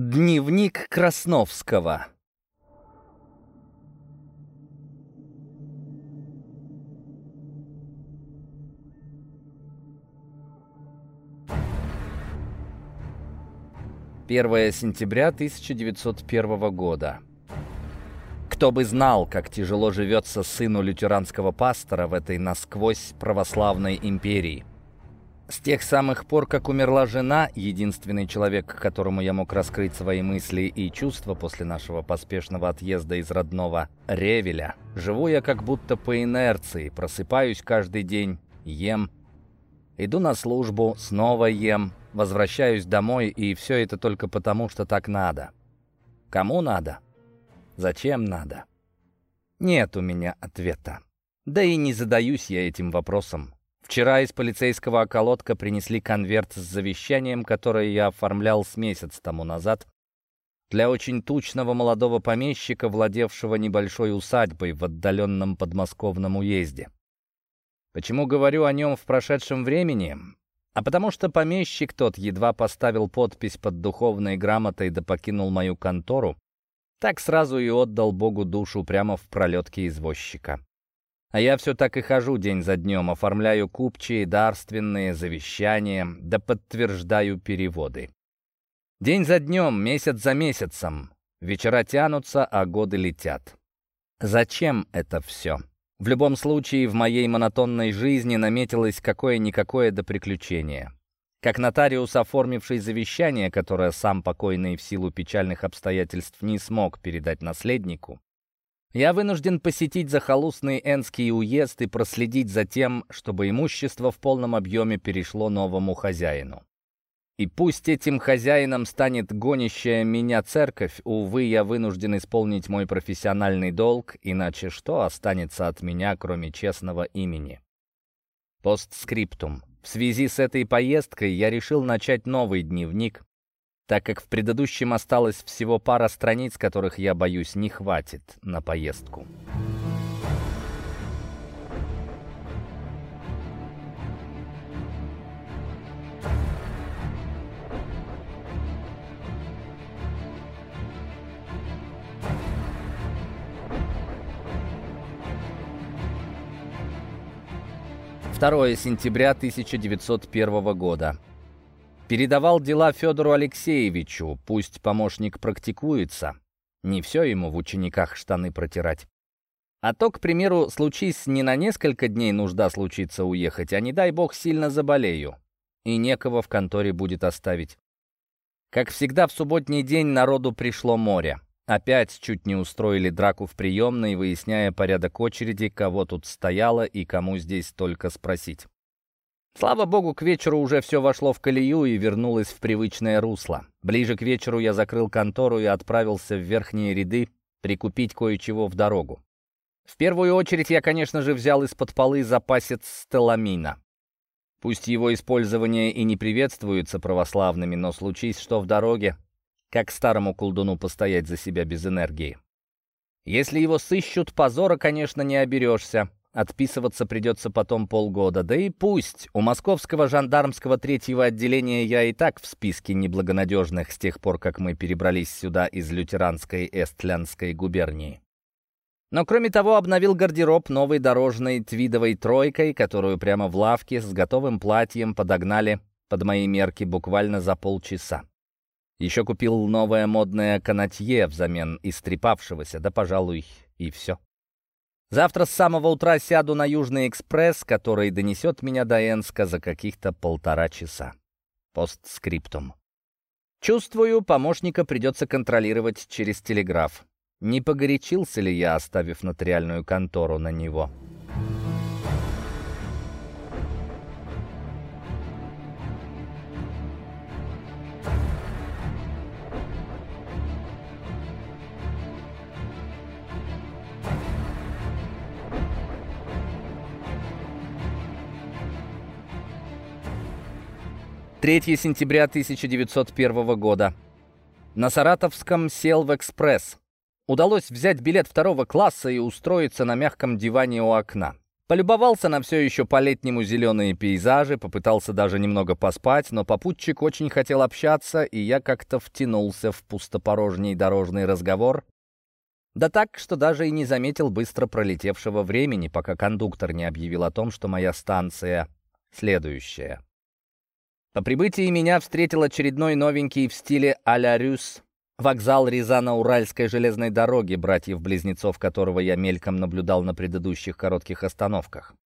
Дневник Красновского Первое сентября 1901 года. Кто бы знал, как тяжело живется сыну лютеранского пастора в этой насквозь православной империи. С тех самых пор, как умерла жена, единственный человек, которому я мог раскрыть свои мысли и чувства после нашего поспешного отъезда из родного Ревеля, живу я как будто по инерции, просыпаюсь каждый день, ем, иду на службу, снова ем, возвращаюсь домой, и все это только потому, что так надо. Кому надо? Зачем надо? Нет у меня ответа. Да и не задаюсь я этим вопросом. Вчера из полицейского околотка принесли конверт с завещанием, которое я оформлял с месяц тому назад для очень тучного молодого помещика, владевшего небольшой усадьбой в отдаленном подмосковном уезде. Почему говорю о нем в прошедшем времени? А потому что помещик тот едва поставил подпись под духовной грамотой да покинул мою контору, так сразу и отдал Богу душу прямо в пролетке извозчика. А я все так и хожу день за днем, оформляю купчие, дарственные, завещания, да подтверждаю переводы. День за днем, месяц за месяцем. Вечера тянутся, а годы летят. Зачем это все? В любом случае, в моей монотонной жизни наметилось какое-никакое до приключения. Как нотариус, оформивший завещание, которое сам покойный в силу печальных обстоятельств не смог передать наследнику, я вынужден посетить захолустный Энский уезд и проследить за тем, чтобы имущество в полном объеме перешло новому хозяину. И пусть этим хозяином станет гонящая меня церковь, увы, я вынужден исполнить мой профессиональный долг, иначе что останется от меня, кроме честного имени? Постскриптум. В связи с этой поездкой я решил начать новый дневник, так как в предыдущем осталось всего пара страниц, которых, я боюсь, не хватит на поездку. 2 сентября 1901 года. Передавал дела Федору Алексеевичу, пусть помощник практикуется. Не все ему в учениках штаны протирать. А то, к примеру, случись не на несколько дней нужда случится уехать, а не дай бог сильно заболею. И некого в конторе будет оставить. Как всегда, в субботний день народу пришло море. Опять чуть не устроили драку в приемной, выясняя порядок очереди, кого тут стояло и кому здесь только спросить. Слава богу, к вечеру уже все вошло в колею и вернулось в привычное русло. Ближе к вечеру я закрыл контору и отправился в верхние ряды прикупить кое-чего в дорогу. В первую очередь я, конечно же, взял из-под полы запасец стеламина. Пусть его использование и не приветствуется православными, но случись что в дороге, как старому колдуну постоять за себя без энергии. Если его сыщут, позора, конечно, не оберешься. Отписываться придется потом полгода. Да и пусть. У московского жандармского третьего отделения я и так в списке неблагонадежных с тех пор, как мы перебрались сюда из лютеранской Эстлянской губернии. Но кроме того, обновил гардероб новой дорожной твидовой тройкой, которую прямо в лавке с готовым платьем подогнали под мои мерки буквально за полчаса. Еще купил новое модное канатье взамен истрепавшегося, да, пожалуй, и все. Завтра с самого утра сяду на Южный экспресс, который донесет меня до Энска за каких-то полтора часа. Постскриптум. Чувствую, помощника придется контролировать через телеграф. Не погорячился ли я, оставив нотариальную контору на него?» 3 сентября 1901 года. На Саратовском сел в экспресс. Удалось взять билет второго класса и устроиться на мягком диване у окна. Полюбовался на все еще по-летнему зеленые пейзажи, попытался даже немного поспать, но попутчик очень хотел общаться, и я как-то втянулся в пустопорожний дорожный разговор. Да так, что даже и не заметил быстро пролетевшего времени, пока кондуктор не объявил о том, что моя станция следующая. По прибытии меня встретил очередной новенький в стиле а-ля Рюс Вокзал Рязано-Уральской железной дороги, братьев-близнецов которого я мельком наблюдал на предыдущих коротких остановках.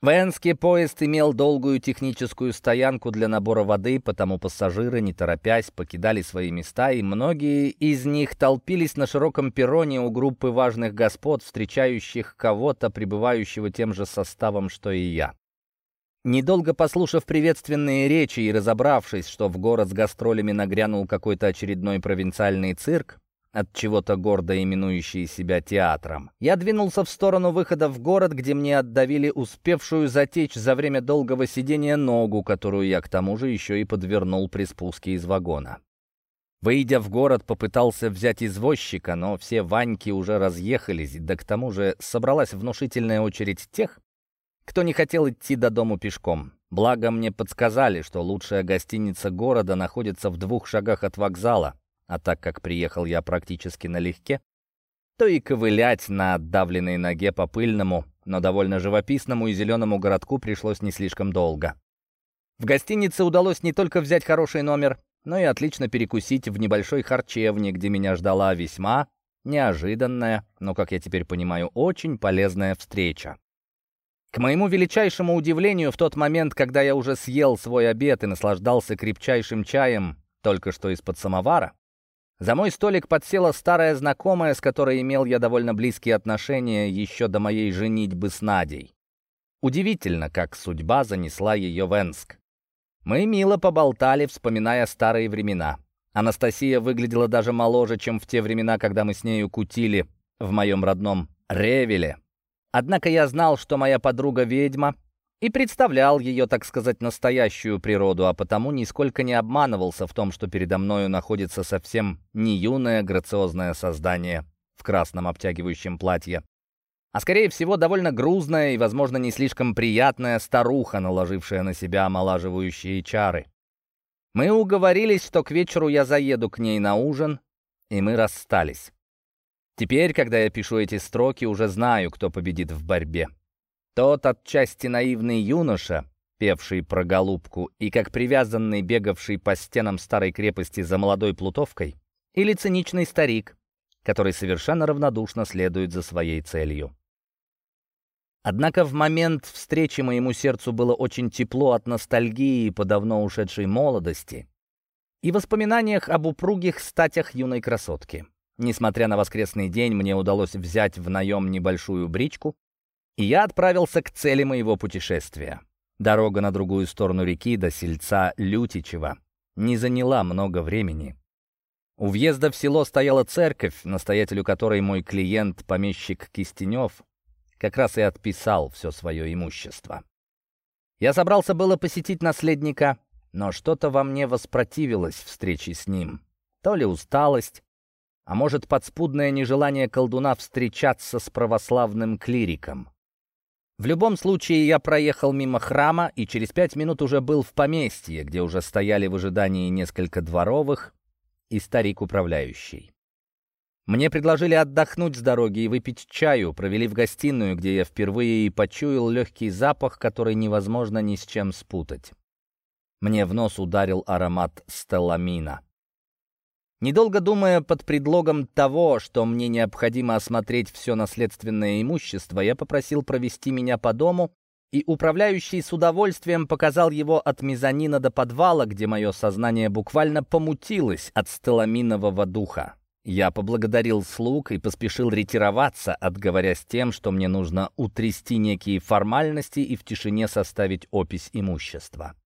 В поезд имел долгую техническую стоянку для набора воды, потому пассажиры, не торопясь, покидали свои места, и многие из них толпились на широком перроне у группы важных господ, встречающих кого-то, прибывающего тем же составом, что и я. Недолго послушав приветственные речи и разобравшись, что в город с гастролями нагрянул какой-то очередной провинциальный цирк, от чего-то гордо именующий себя театром, я двинулся в сторону выхода в город, где мне отдавили успевшую затечь за время долгого сидения ногу, которую я к тому же еще и подвернул при спуске из вагона. Выйдя в город, попытался взять извозчика, но все Ваньки уже разъехались, да к тому же собралась внушительная очередь тех, кто не хотел идти до дому пешком. Благо мне подсказали, что лучшая гостиница города находится в двух шагах от вокзала, а так как приехал я практически налегке, то и ковылять на отдавленной ноге по пыльному, но довольно живописному и зеленому городку пришлось не слишком долго. В гостинице удалось не только взять хороший номер, но и отлично перекусить в небольшой харчевне, где меня ждала весьма неожиданная, но, как я теперь понимаю, очень полезная встреча. К моему величайшему удивлению, в тот момент, когда я уже съел свой обед и наслаждался крепчайшим чаем, только что из-под самовара, за мой столик подсела старая знакомая, с которой имел я довольно близкие отношения еще до моей женитьбы с Надей. Удивительно, как судьба занесла ее в Энск. Мы мило поболтали, вспоминая старые времена. Анастасия выглядела даже моложе, чем в те времена, когда мы с нею кутили в моем родном Ревеле, Однако я знал, что моя подруга ведьма, и представлял ее, так сказать, настоящую природу, а потому нисколько не обманывался в том, что передо мною находится совсем не юное грациозное создание в красном обтягивающем платье, а скорее всего довольно грузная и, возможно, не слишком приятная старуха, наложившая на себя омолаживающие чары. Мы уговорились, что к вечеру я заеду к ней на ужин, и мы расстались. Теперь, когда я пишу эти строки, уже знаю, кто победит в борьбе. Тот отчасти наивный юноша, певший про голубку и как привязанный, бегавший по стенам старой крепости за молодой плутовкой, или циничный старик, который совершенно равнодушно следует за своей целью. Однако в момент встречи моему сердцу было очень тепло от ностальгии по давно ушедшей молодости и воспоминаниях об упругих статях юной красотки. Несмотря на воскресный день, мне удалось взять в наем небольшую бричку, и я отправился к цели моего путешествия. Дорога на другую сторону реки до сельца Лютичева не заняла много времени. У въезда в село стояла церковь, настоятелю которой мой клиент, помещик Кистенев, как раз и отписал все свое имущество. Я собрался было посетить наследника, но что-то во мне воспротивилось встрече с ним. То ли усталость, а может, подспудное нежелание колдуна встречаться с православным клириком. В любом случае, я проехал мимо храма и через пять минут уже был в поместье, где уже стояли в ожидании несколько дворовых и старик-управляющий. Мне предложили отдохнуть с дороги и выпить чаю, провели в гостиную, где я впервые и почуял легкий запах, который невозможно ни с чем спутать. Мне в нос ударил аромат стелламина. Недолго думая под предлогом того, что мне необходимо осмотреть все наследственное имущество, я попросил провести меня по дому, и управляющий с удовольствием показал его от мезонина до подвала, где мое сознание буквально помутилось от стеламинового духа. Я поблагодарил слуг и поспешил ретироваться, отговорясь тем, что мне нужно утрясти некие формальности и в тишине составить опись имущества.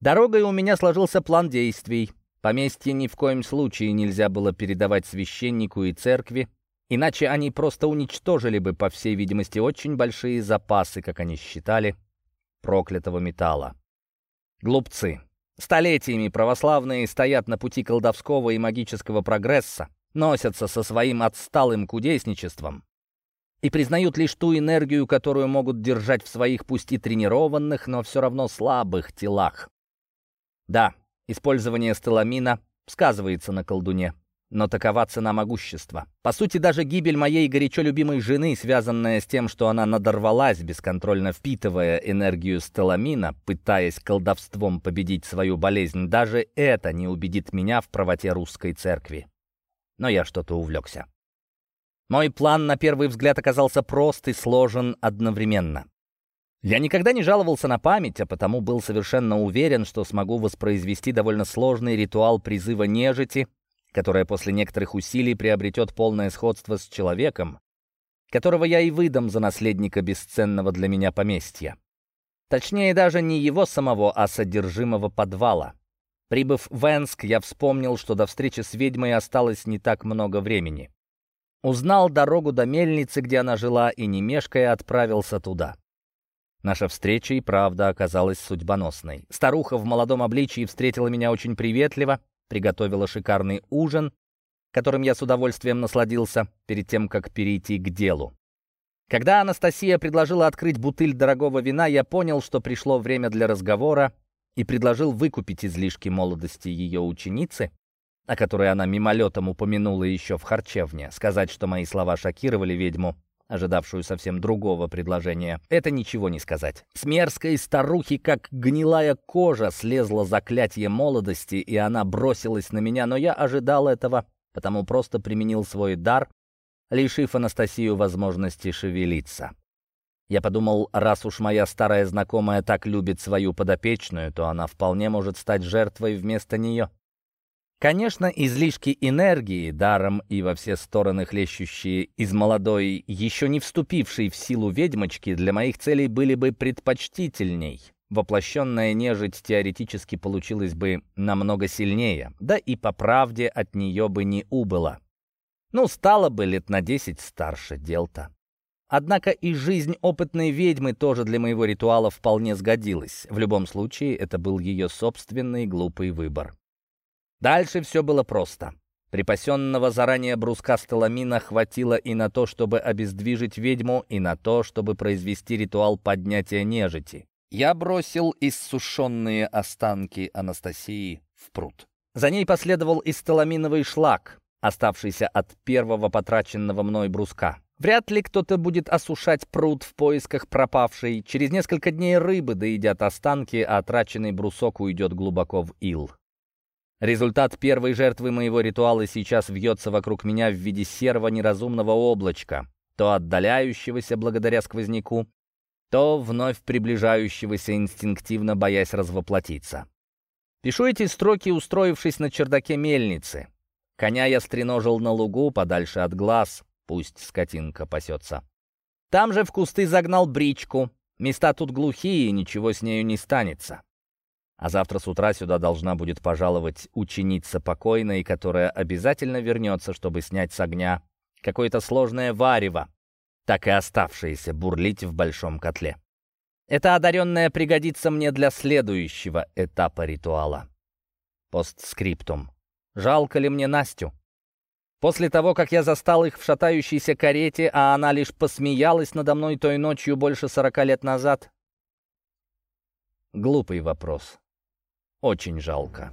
Дорогой у меня сложился план действий — Поместье ни в коем случае нельзя было передавать священнику и церкви, иначе они просто уничтожили бы, по всей видимости, очень большие запасы, как они считали, проклятого металла. Глупцы. Столетиями православные стоят на пути колдовского и магического прогресса, носятся со своим отсталым кудесничеством. и признают лишь ту энергию, которую могут держать в своих пусть и тренированных, но все равно слабых телах. Да, использование стеламина сказывается на колдуне. Но такова цена могущества. По сути, даже гибель моей горячо любимой жены, связанная с тем, что она надорвалась, бесконтрольно впитывая энергию стеламина, пытаясь колдовством победить свою болезнь, даже это не убедит меня в правоте русской церкви. Но я что-то увлекся. Мой план на первый взгляд оказался прост и сложен одновременно. Я никогда не жаловался на память, а потому был совершенно уверен, что смогу воспроизвести довольно сложный ритуал призыва нежити, которая после некоторых усилий приобретет полное сходство с человеком, которого я и выдам за наследника бесценного для меня поместья. Точнее, даже не его самого, а содержимого подвала. Прибыв в Энск, я вспомнил, что до встречи с ведьмой осталось не так много времени. Узнал дорогу до мельницы, где она жила, и, не мешкая, отправился туда. Наша встреча и правда оказалась судьбоносной. Старуха в молодом обличии встретила меня очень приветливо, приготовила шикарный ужин, которым я с удовольствием насладился перед тем, как перейти к делу. Когда Анастасия предложила открыть бутыль дорогого вина, я понял, что пришло время для разговора и предложил выкупить излишки молодости ее ученицы, о которой она мимолетом упомянула еще в харчевне. Сказать, что мои слова шокировали ведьму, ожидавшую совсем другого предложения, это ничего не сказать. С мерзкой старухи, как гнилая кожа, слезло заклятие молодости, и она бросилась на меня, но я ожидал этого, потому просто применил свой дар, лишив Анастасию возможности шевелиться. Я подумал, раз уж моя старая знакомая так любит свою подопечную, то она вполне может стать жертвой вместо нее. Конечно, излишки энергии, даром и во все стороны хлещущие из молодой, еще не вступившей в силу ведьмочки, для моих целей были бы предпочтительней. Воплощенная нежить теоретически получилась бы намного сильнее, да и по правде от нее бы не убыло. Ну, стало бы лет на десять старше дел-то. Однако и жизнь опытной ведьмы тоже для моего ритуала вполне сгодилась. В любом случае, это был ее собственный глупый выбор. Дальше все было просто. Припасенного заранее бруска сталамина хватило и на то, чтобы обездвижить ведьму, и на то, чтобы произвести ритуал поднятия нежити. Я бросил иссушенные останки Анастасии в пруд. За ней последовал и сталаминовый шлак, оставшийся от первого потраченного мной бруска. Вряд ли кто-то будет осушать пруд в поисках пропавшей. Через несколько дней рыбы доедят останки, а траченный брусок уйдет глубоко в ил. Результат первой жертвы моего ритуала сейчас вьется вокруг меня в виде серого неразумного облачка, то отдаляющегося благодаря сквозняку, то вновь приближающегося инстинктивно, боясь развоплотиться. Пишу эти строки, устроившись на чердаке мельницы. Коня я стреножил на лугу, подальше от глаз, пусть скотинка пасется. Там же в кусты загнал бричку. Места тут глухие, ничего с нею не станется. А завтра с утра сюда должна будет пожаловать ученица покойной, которая обязательно вернется, чтобы снять с огня какое-то сложное варево, так и оставшееся бурлить в большом котле. Это одаренное пригодится мне для следующего этапа ритуала. Постскриптум. Жалко ли мне Настю? После того, как я застал их в шатающейся карете, а она лишь посмеялась надо мной той ночью больше сорока лет назад? Глупый вопрос. Очень жалко.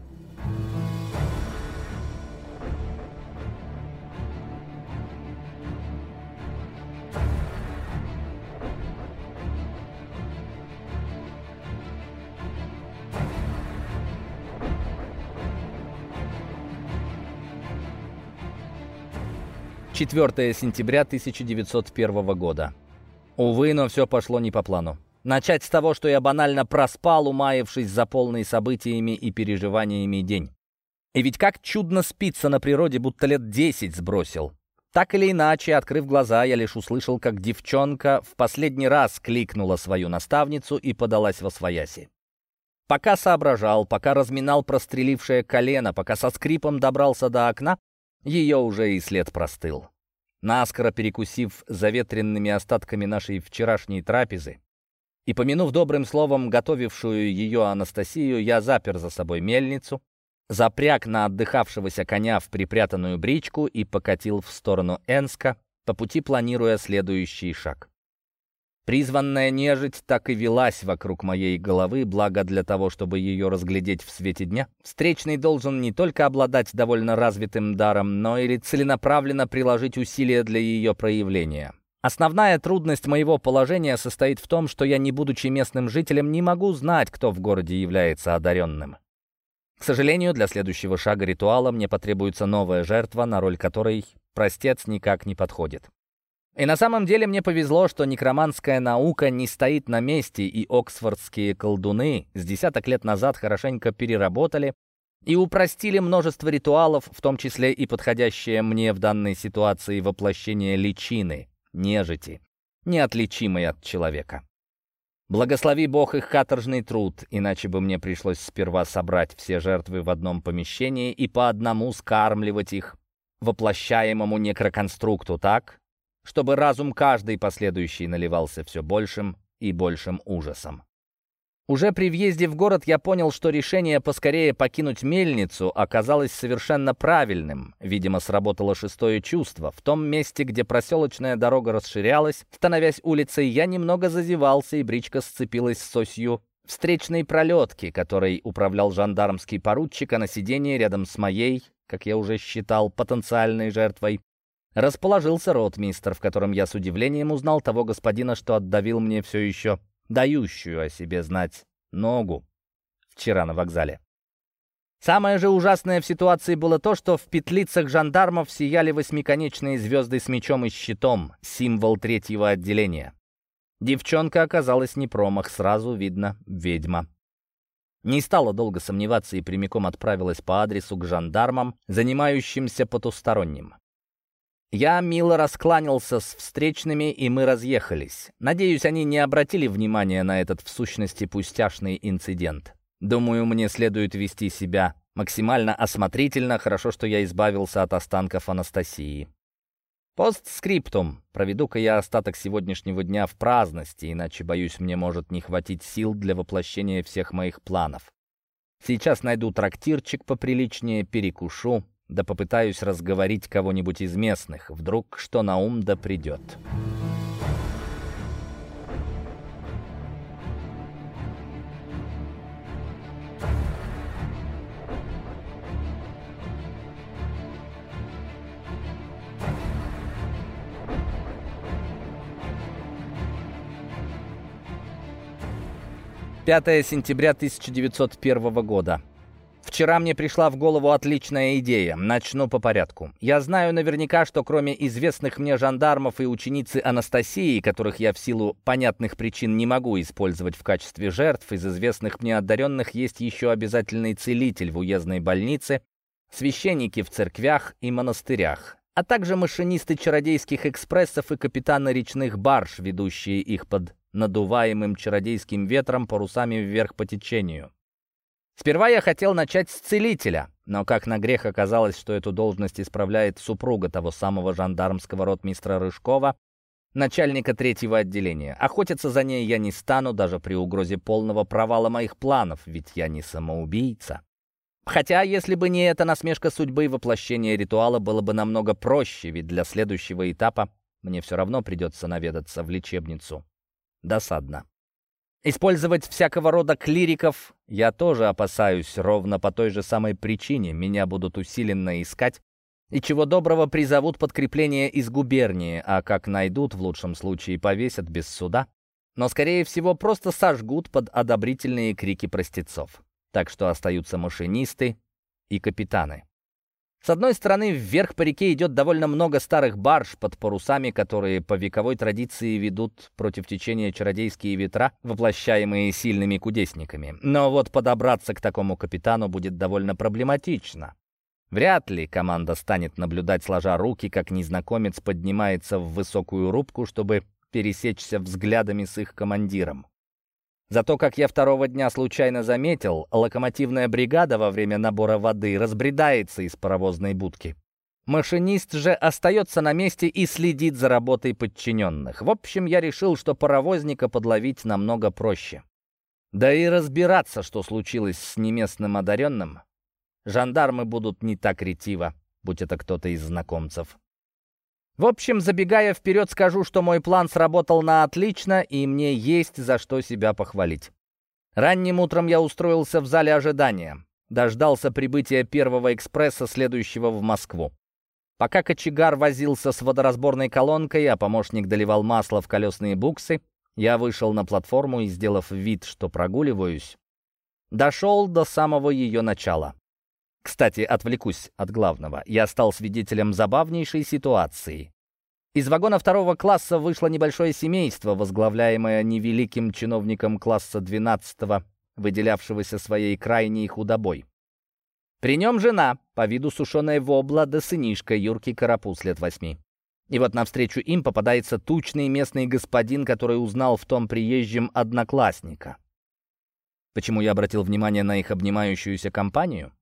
Четвертое сентября 1901 года. Увы, но все пошло не по плану. Начать с того, что я банально проспал, умаявшись за полный событиями и переживаниями день. И ведь как чудно спится на природе, будто лет десять сбросил. Так или иначе, открыв глаза, я лишь услышал, как девчонка в последний раз кликнула свою наставницу и подалась во свояси. Пока соображал, пока разминал прострелившее колено, пока со скрипом добрался до окна, ее уже и след простыл. Наскоро перекусив заветренными остатками нашей вчерашней трапезы, и, помянув добрым словом готовившую ее Анастасию, я запер за собой мельницу, запряг на отдыхавшегося коня в припрятанную бричку и покатил в сторону Энска, по пути планируя следующий шаг. Призванная нежить так и велась вокруг моей головы, благо для того, чтобы ее разглядеть в свете дня. Встречный должен не только обладать довольно развитым даром, но и целенаправленно приложить усилия для ее проявления. Основная трудность моего положения состоит в том, что я, не будучи местным жителем, не могу знать, кто в городе является одаренным. К сожалению, для следующего шага ритуала мне потребуется новая жертва, на роль которой простец никак не подходит. И на самом деле мне повезло, что некроманская наука не стоит на месте, и оксфордские колдуны с десяток лет назад хорошенько переработали и упростили множество ритуалов, в том числе и подходящее мне в данной ситуации воплощение личины, нежити, неотличимой от человека. Благослови Бог их каторжный труд, иначе бы мне пришлось сперва собрать все жертвы в одном помещении и по одному скармливать их воплощаемому некроконструкту так, чтобы разум каждой последующей наливался все большим и большим ужасом. Уже при въезде в город я понял, что решение поскорее покинуть мельницу оказалось совершенно правильным. Видимо, сработало шестое чувство. В том месте, где проселочная дорога расширялась, становясь улицей, я немного зазевался, и бричка сцепилась с осью встречной пролетки, которой управлял жандармский поручик, а на сиденье рядом с моей, как я уже считал, потенциальной жертвой, расположился ротмистр, в котором я с удивлением узнал того господина, что отдавил мне все еще дающую о себе знать ногу вчера на вокзале. Самое же ужасное в ситуации было то, что в петлицах жандармов сияли восьмиконечные звезды с мечом и щитом, символ третьего отделения. Девчонка оказалась не промах, сразу видно, ведьма. Не стала долго сомневаться и прямиком отправилась по адресу к жандармам, занимающимся потусторонним. Я мило раскланялся с встречными, и мы разъехались. Надеюсь, они не обратили внимания на этот в сущности пустяшный инцидент. Думаю, мне следует вести себя максимально осмотрительно. Хорошо, что я избавился от останков Анастасии. Постскриптум. Проведу-ка я остаток сегодняшнего дня в праздности, иначе, боюсь, мне может не хватить сил для воплощения всех моих планов. Сейчас найду трактирчик поприличнее, перекушу, да попытаюсь разговорить кого-нибудь из местных, вдруг что на ум да придет. Пятое сентября 1901 года. Вчера мне пришла в голову отличная идея. Начну по порядку. Я знаю наверняка, что кроме известных мне жандармов и ученицы Анастасии, которых я в силу понятных причин не могу использовать в качестве жертв, из известных мне одаренных есть еще обязательный целитель в уездной больнице, священники в церквях и монастырях, а также машинисты чародейских экспрессов и капитаны речных барж, ведущие их под надуваемым чародейским ветром парусами вверх по течению. Сперва я хотел начать с целителя, но как на грех оказалось, что эту должность исправляет супруга того самого жандармского ротмистра Рыжкова, начальника третьего отделения. Охотиться за ней я не стану, даже при угрозе полного провала моих планов, ведь я не самоубийца. Хотя, если бы не эта насмешка судьбы, воплощение ритуала было бы намного проще, ведь для следующего этапа мне все равно придется наведаться в лечебницу. Досадно. Использовать всякого рода клириков я тоже опасаюсь, ровно по той же самой причине. Меня будут усиленно искать, и чего доброго призовут подкрепление из губернии, а как найдут, в лучшем случае повесят без суда. Но, скорее всего, просто сожгут под одобрительные крики простецов. Так что остаются машинисты и капитаны. С одной стороны, вверх по реке идет довольно много старых барж под парусами, которые по вековой традиции ведут против течения чародейские ветра, воплощаемые сильными кудесниками. Но вот подобраться к такому капитану будет довольно проблематично. Вряд ли команда станет наблюдать, сложа руки, как незнакомец поднимается в высокую рубку, чтобы пересечься взглядами с их командиром. Зато, как я второго дня случайно заметил, локомотивная бригада во время набора воды разбредается из паровозной будки. Машинист же остается на месте и следит за работой подчиненных. В общем, я решил, что паровозника подловить намного проще. Да и разбираться, что случилось с неместным одаренным, жандармы будут не так ретиво, будь это кто-то из знакомцев. В общем, забегая вперед, скажу, что мой план сработал на отлично, и мне есть за что себя похвалить. Ранним утром я устроился в зале ожидания. Дождался прибытия первого экспресса, следующего в Москву. Пока кочегар возился с водоразборной колонкой, а помощник доливал масло в колесные буксы, я вышел на платформу и, сделав вид, что прогуливаюсь, дошел до самого ее начала. Кстати, отвлекусь от главного. Я стал свидетелем забавнейшей ситуации. Из вагона второго класса вышло небольшое семейство, возглавляемое невеликим чиновником класса 12 выделявшегося своей крайней худобой. При нем жена, по виду сушеная вобла, да сынишка Юрки Карапуз лет восьми. И вот навстречу им попадается тучный местный господин, который узнал в том приезжем одноклассника. Почему я обратил внимание на их обнимающуюся компанию?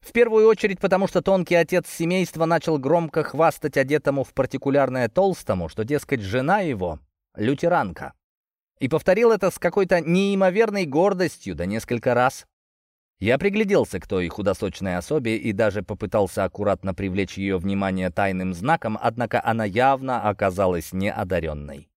В первую очередь потому, что тонкий отец семейства начал громко хвастать одетому в партикулярное толстому, что, дескать, жена его — лютеранка. И повторил это с какой-то неимоверной гордостью, да несколько раз. Я пригляделся к той худосочной особе и даже попытался аккуратно привлечь ее внимание тайным знаком, однако она явно оказалась неодаренной.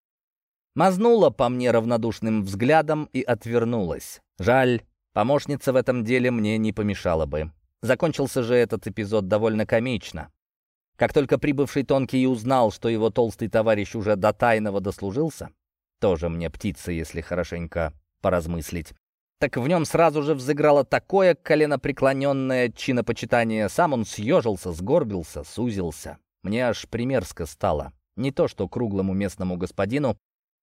Мазнула по мне равнодушным взглядом и отвернулась. Жаль, помощница в этом деле мне не помешала бы. Закончился же этот эпизод довольно комично. Как только прибывший Тонкий узнал, что его толстый товарищ уже до тайного дослужился, тоже мне птица, если хорошенько поразмыслить, так в нем сразу же взыграло такое коленопреклоненное чинопочитание. Сам он съежился, сгорбился, сузился. Мне аж примерзко стало. Не то что круглому местному господину,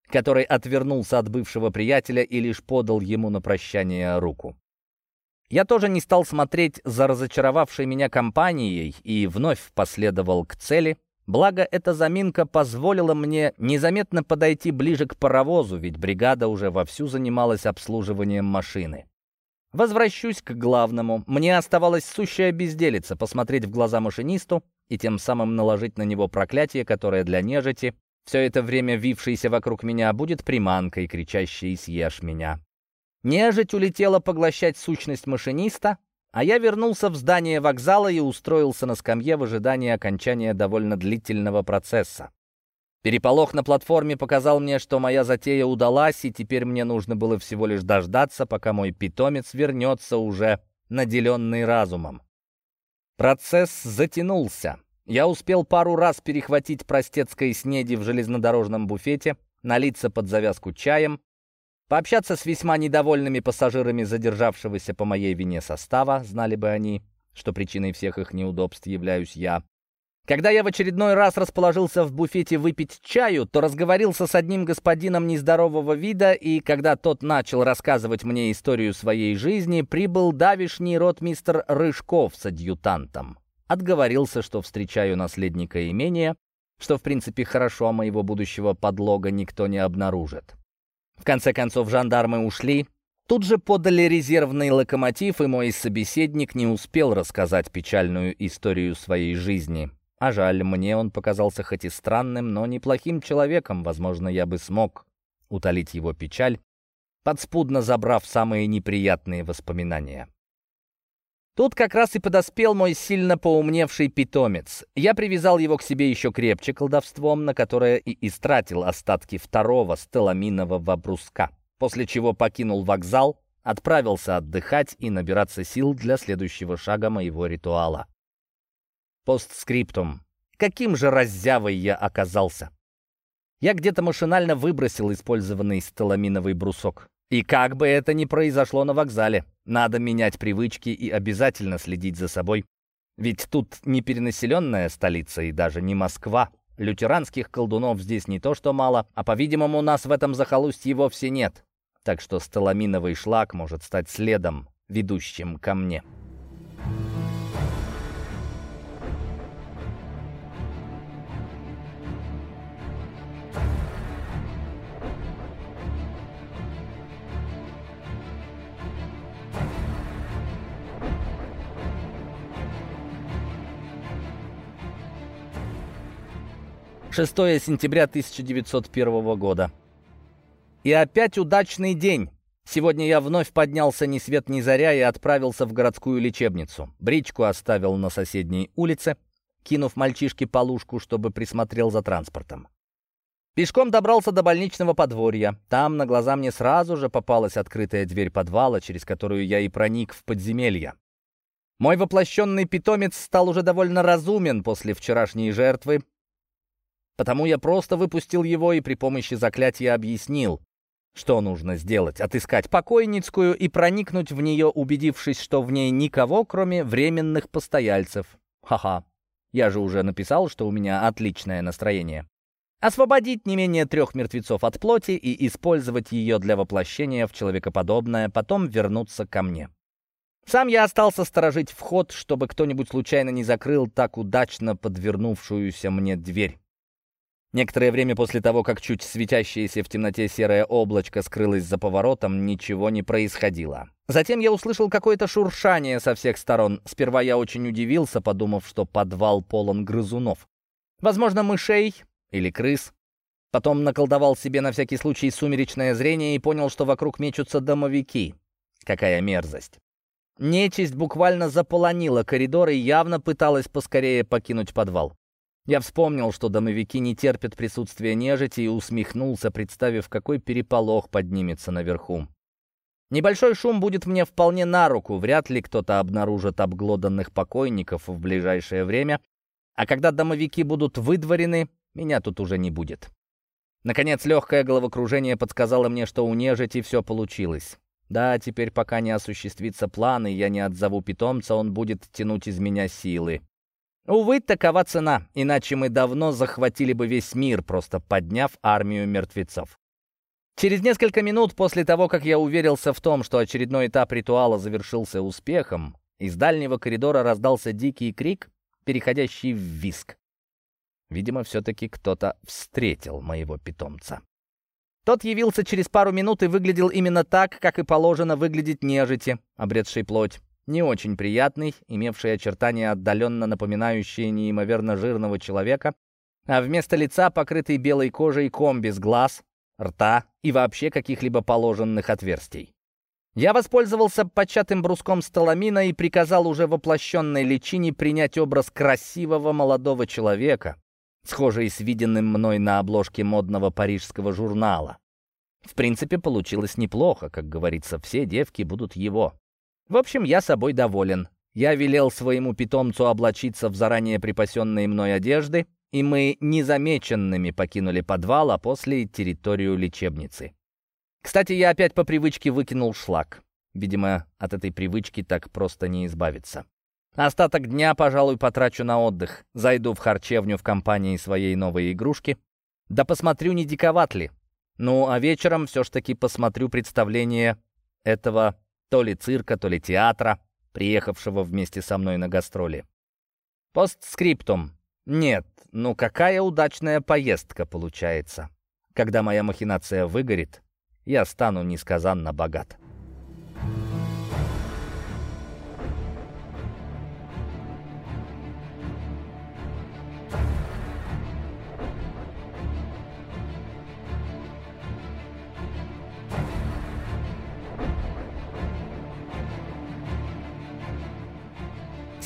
который отвернулся от бывшего приятеля и лишь подал ему на прощание руку. Я тоже не стал смотреть за разочаровавшей меня компанией и вновь последовал к цели, благо эта заминка позволила мне незаметно подойти ближе к паровозу, ведь бригада уже вовсю занималась обслуживанием машины. Возвращусь к главному. Мне оставалось сущая безделица посмотреть в глаза машинисту и тем самым наложить на него проклятие, которое для нежити, все это время вившейся вокруг меня, будет приманкой, кричащей «съешь меня». Нежить улетела поглощать сущность машиниста, а я вернулся в здание вокзала и устроился на скамье в ожидании окончания довольно длительного процесса. Переполох на платформе показал мне, что моя затея удалась, и теперь мне нужно было всего лишь дождаться, пока мой питомец вернется уже наделенный разумом. Процесс затянулся. Я успел пару раз перехватить простецкой снеди в железнодорожном буфете, налиться под завязку чаем, Пообщаться с весьма недовольными пассажирами задержавшегося по моей вине состава, знали бы они, что причиной всех их неудобств являюсь я. Когда я в очередной раз расположился в буфете выпить чаю, то разговорился с одним господином нездорового вида, и когда тот начал рассказывать мне историю своей жизни, прибыл давишний ротмистр Рыжков с адъютантом. Отговорился, что встречаю наследника имения, что в принципе хорошо, моего будущего подлога никто не обнаружит. В конце концов, жандармы ушли. Тут же подали резервный локомотив, и мой собеседник не успел рассказать печальную историю своей жизни. А жаль, мне он показался хоть и странным, но неплохим человеком. Возможно, я бы смог утолить его печаль, подспудно забрав самые неприятные воспоминания. Тут как раз и подоспел мой сильно поумневший питомец. Я привязал его к себе еще крепче колдовством, на которое и истратил остатки второго стеламинового бруска, после чего покинул вокзал, отправился отдыхать и набираться сил для следующего шага моего ритуала. Постскриптум. Каким же раззявой я оказался? Я где-то машинально выбросил использованный стеламиновый брусок. И как бы это ни произошло на вокзале, надо менять привычки и обязательно следить за собой. Ведь тут не перенаселенная столица и даже не Москва. Лютеранских колдунов здесь не то что мало, а, по-видимому, у нас в этом захолустье вовсе нет. Так что сталаминовый шлак может стать следом, ведущим ко мне. 6 сентября 1901 года. И опять удачный день. Сегодня я вновь поднялся ни свет ни заря и отправился в городскую лечебницу. Бричку оставил на соседней улице. кинув мальчишке полушку, чтобы присмотрел за транспортом. Пешком добрался до больничного подворья. Там на глаза мне сразу же попалась открытая дверь подвала, через которую я и проник в подземелье. Мой воплощенный питомец стал уже довольно разумен после вчерашней жертвы, потому я просто выпустил его и при помощи заклятия объяснил, что нужно сделать. Отыскать покойницкую и проникнуть в нее, убедившись, что в ней никого, кроме временных постояльцев. Ха-ха, я же уже написал, что у меня отличное настроение освободить не менее трех мертвецов от плоти и использовать ее для воплощения в человекоподобное, потом вернуться ко мне. Сам я остался сторожить вход, чтобы кто-нибудь случайно не закрыл так удачно подвернувшуюся мне дверь. Некоторое время после того, как чуть светящееся в темноте серое облачко скрылось за поворотом, ничего не происходило. Затем я услышал какое-то шуршание со всех сторон. Сперва я очень удивился, подумав, что подвал полон грызунов. Возможно, мышей или крыс. Потом наколдовал себе на всякий случай сумеречное зрение и понял, что вокруг мечутся домовики. Какая мерзость. Нечисть буквально заполонила коридор и явно пыталась поскорее покинуть подвал. Я вспомнил, что домовики не терпят присутствия нежити и усмехнулся, представив, какой переполох поднимется наверху. Небольшой шум будет мне вполне на руку, вряд ли кто-то обнаружит обглоданных покойников в ближайшее время, а когда домовики будут выдворены, меня тут уже не будет. Наконец, легкое головокружение подсказало мне, что у нежити все получилось. Да, теперь пока не осуществится план, и я не отзову питомца, он будет тянуть из меня силы. Увы, такова цена, иначе мы давно захватили бы весь мир, просто подняв армию мертвецов. Через несколько минут после того, как я уверился в том, что очередной этап ритуала завершился успехом, из дальнего коридора раздался дикий крик, переходящий в виск. Видимо, все-таки кто-то встретил моего питомца. Тот явился через пару минут и выглядел именно так, как и положено выглядеть нежити, обретшей плоть. Не очень приятный, имевший очертания, отдаленно напоминающие неимоверно жирного человека, а вместо лица покрытый белой кожей ком без глаз, рта и вообще каких-либо положенных отверстий. Я воспользовался початым бруском сталамина и приказал уже воплощенной личине принять образ красивого молодого человека, схожий с виденным мной на обложке модного парижского журнала. В принципе, получилось неплохо, как говорится, все девки будут его. В общем, я собой доволен. Я велел своему питомцу облачиться в заранее припасенные мной одежды, и мы незамеченными покинули подвал, а после территорию лечебницы. Кстати, я опять по привычке выкинул шлак. Видимо, от этой привычки так просто не избавиться. Остаток дня, пожалуй, потрачу на отдых. Зайду в харчевню в компании своей новой игрушки. Да посмотрю, не диковат ли. Ну, а вечером все ж таки посмотрю представление этого то ли цирка, то ли театра, приехавшего вместе со мной на гастроли. Постскриптум. Нет, ну какая удачная поездка получается. Когда моя махинация выгорит, я стану несказанно богат.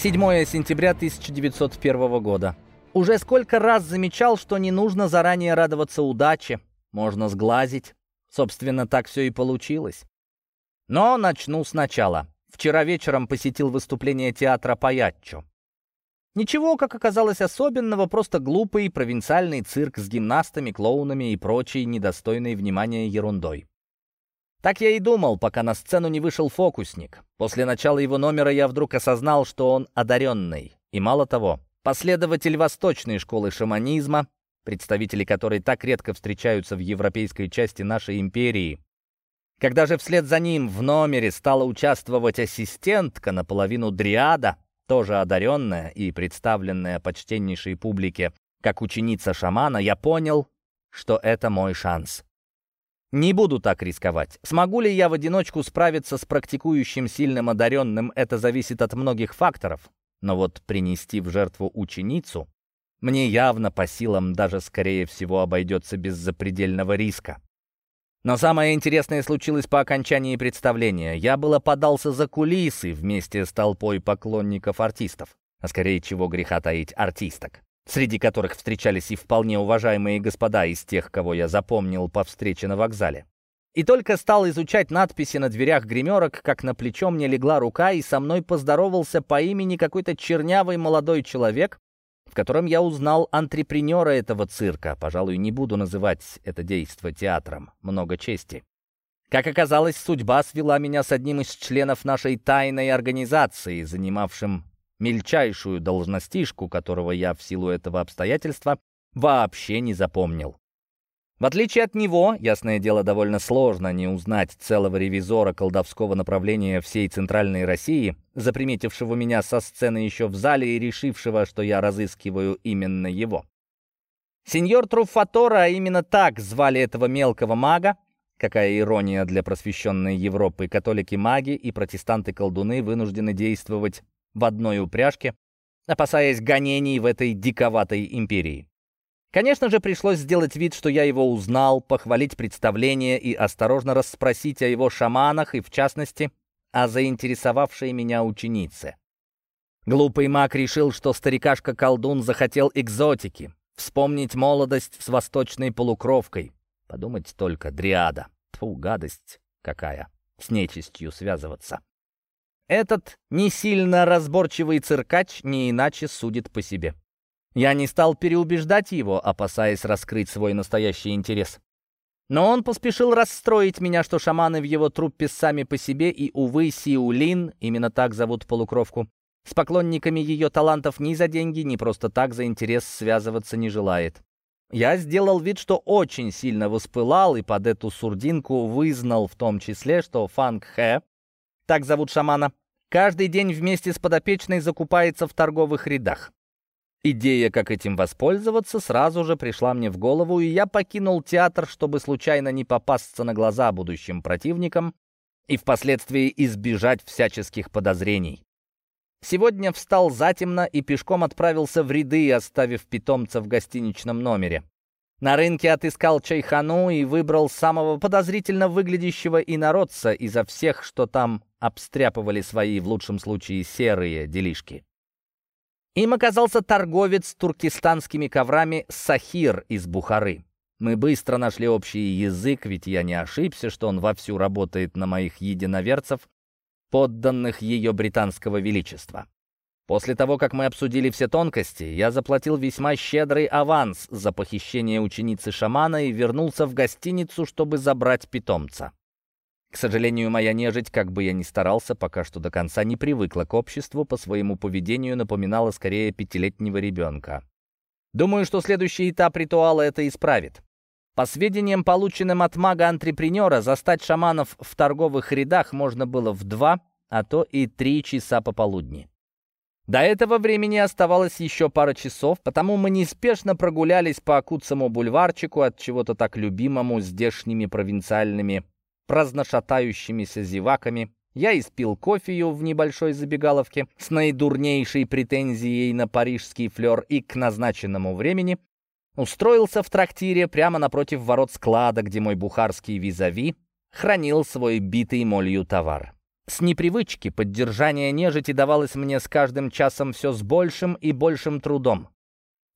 7 сентября 1901 года. Уже сколько раз замечал, что не нужно заранее радоваться удаче, можно сглазить. Собственно, так все и получилось. Но начну сначала. Вчера вечером посетил выступление театра Паяччо. Ничего, как оказалось, особенного, просто глупый провинциальный цирк с гимнастами, клоунами и прочей недостойной внимания ерундой. Так я и думал, пока на сцену не вышел фокусник. После начала его номера я вдруг осознал, что он одаренный. И мало того, последователь восточной школы шаманизма, представители которой так редко встречаются в европейской части нашей империи. Когда же вслед за ним в номере стала участвовать ассистентка, наполовину дриада, тоже одаренная и представленная почтеннейшей публике как ученица шамана, я понял, что это мой шанс. Не буду так рисковать. Смогу ли я в одиночку справиться с практикующим сильным одаренным, это зависит от многих факторов. Но вот принести в жертву ученицу мне явно по силам даже, скорее всего, обойдется без запредельного риска. Но самое интересное случилось по окончании представления. Я было подался за кулисы вместе с толпой поклонников артистов. а скорее чего греха таить артисток, среди которых встречались и вполне уважаемые господа из тех, кого я запомнил по встрече на вокзале. И только стал изучать надписи на дверях гримерок, как на плечо мне легла рука, и со мной поздоровался по имени какой-то чернявый молодой человек, в котором я узнал антрепренера этого цирка. Пожалуй, не буду называть это действо театром. Много чести. Как оказалось, судьба свела меня с одним из членов нашей тайной организации, занимавшим мельчайшую должностишку, которого я в силу этого обстоятельства вообще не запомнил. В отличие от него, ясное дело, довольно сложно не узнать целого ревизора колдовского направления всей Центральной России, заприметившего меня со сцены еще в зале и решившего, что я разыскиваю именно его. Сеньор Труфатора, а именно так звали этого мелкого мага, какая ирония для просвещенной Европы, католики-маги и протестанты-колдуны вынуждены действовать в одной упряжке, опасаясь гонений в этой диковатой империи. Конечно же, пришлось сделать вид, что я его узнал, похвалить представление и осторожно расспросить о его шаманах и, в частности, о заинтересовавшей меня ученице. Глупый маг решил, что старикашка-колдун захотел экзотики, вспомнить молодость с восточной полукровкой. Подумать только, дриада. Тьфу, гадость какая, с нечистью связываться. Этот не сильно разборчивый циркач не иначе судит по себе. Я не стал переубеждать его, опасаясь раскрыть свой настоящий интерес. Но он поспешил расстроить меня, что шаманы в его труппе сами по себе, и, увы, Сиулин, именно так зовут полукровку, с поклонниками ее талантов ни за деньги, ни просто так за интерес связываться не желает. Я сделал вид, что очень сильно воспылал, и под эту сурдинку вызнал в том числе, что Фанг Хэ, так зовут шамана, каждый день вместе с подопечной закупается в торговых рядах. Идея, как этим воспользоваться, сразу же пришла мне в голову, и я покинул театр, чтобы случайно не попасться на глаза будущим противникам и впоследствии избежать всяческих подозрений. Сегодня встал затемно и пешком отправился в ряды, оставив питомца в гостиничном номере. На рынке отыскал чайхану и выбрал самого подозрительно выглядящего инородца изо всех, что там обстряпывали свои, в лучшем случае, серые делишки. Им оказался торговец туркестанскими коврами Сахир из Бухары. Мы быстро нашли общий язык, ведь я не ошибся, что он вовсю работает на моих единоверцев, подданных ее британского величества. После того, как мы обсудили все тонкости, я заплатил весьма щедрый аванс за похищение ученицы шамана и вернулся в гостиницу, чтобы забрать питомца. К сожалению, моя нежить, как бы я ни старался, пока что до конца не привыкла к обществу, по своему поведению напоминала скорее пятилетнего ребенка. Думаю, что следующий этап ритуала это исправит. По сведениям, полученным от мага-антрепренера, застать шаманов в торговых рядах можно было в два, а то и три часа пополудни. До этого времени оставалось еще пара часов, потому мы неспешно прогулялись по Акутцему бульварчику от чего-то так любимому здешними провинциальными праздношатающимися зеваками, я испил кофею в небольшой забегаловке с наидурнейшей претензией на парижский флер и к назначенному времени устроился в трактире прямо напротив ворот склада, где мой бухарский визави хранил свой битый молью товар. С непривычки поддержание нежити давалось мне с каждым часом все с большим и большим трудом.